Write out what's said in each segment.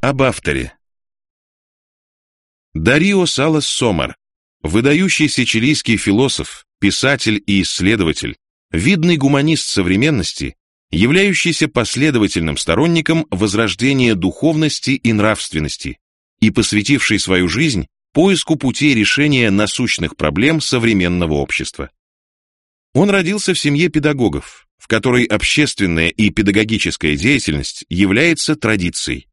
об авторе. Дарио Салас Сомар, выдающийся чилийский философ, писатель и исследователь, видный гуманист современности, являющийся последовательным сторонником возрождения духовности и нравственности и посвятивший свою жизнь поиску путей решения насущных проблем современного общества. Он родился в семье педагогов, в которой общественная и педагогическая деятельность является традицией.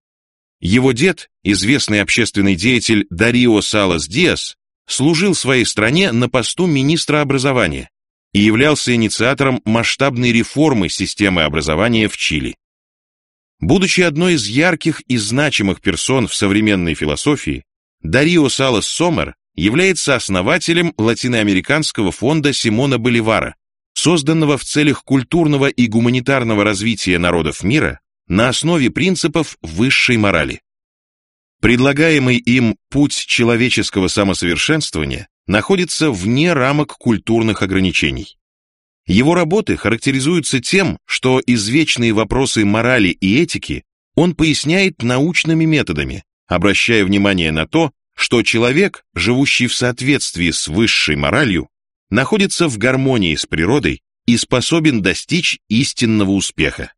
Его дед, известный общественный деятель Дарио Салас Диас, служил своей стране на посту министра образования и являлся инициатором масштабной реформы системы образования в Чили. Будучи одной из ярких и значимых персон в современной философии, Дарио Салас Сомер является основателем латиноамериканского фонда Симона Боливара, созданного в целях культурного и гуманитарного развития народов мира на основе принципов высшей морали. Предлагаемый им путь человеческого самосовершенствования находится вне рамок культурных ограничений. Его работы характеризуются тем, что извечные вопросы морали и этики он поясняет научными методами, обращая внимание на то, что человек, живущий в соответствии с высшей моралью, находится в гармонии с природой и способен достичь истинного успеха.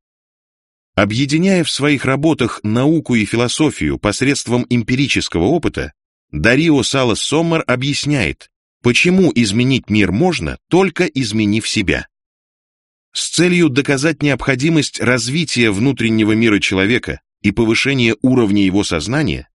Объединяя в своих работах науку и философию посредством эмпирического опыта, Дарио Салас Соммер объясняет, почему изменить мир можно, только изменив себя. С целью доказать необходимость развития внутреннего мира человека и повышения уровня его сознания,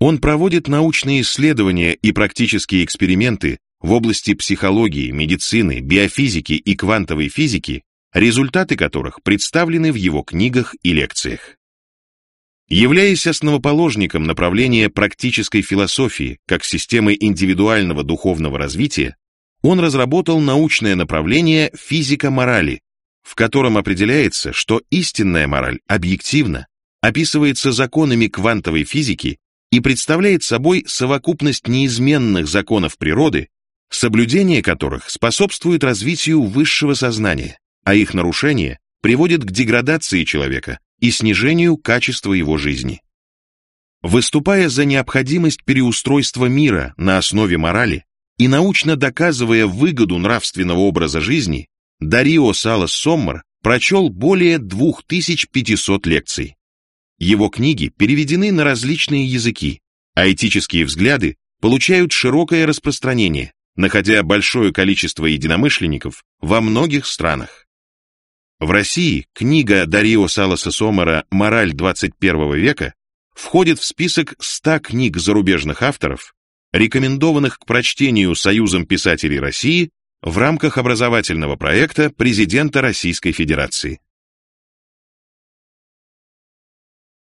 он проводит научные исследования и практические эксперименты в области психологии, медицины, биофизики и квантовой физики, результаты которых представлены в его книгах и лекциях. Являясь основоположником направления практической философии как системы индивидуального духовного развития, он разработал научное направление физика морали, в котором определяется, что истинная мораль объективна, описывается законами квантовой физики и представляет собой совокупность неизменных законов природы, соблюдение которых способствует развитию высшего сознания, а их нарушение приводит к деградации человека и снижению качества его жизни. Выступая за необходимость переустройства мира на основе морали и научно доказывая выгоду нравственного образа жизни, Дарио Салас Соммер прочел более 2500 лекций. Его книги переведены на различные языки, а этические взгляды получают широкое распространение, находя большое количество единомышленников во многих странах. В России книга Дарио Саласа Сомера «Мораль 21 века» входит в список 100 книг зарубежных авторов, рекомендованных к прочтению Союзом писателей России в рамках образовательного проекта президента Российской Федерации.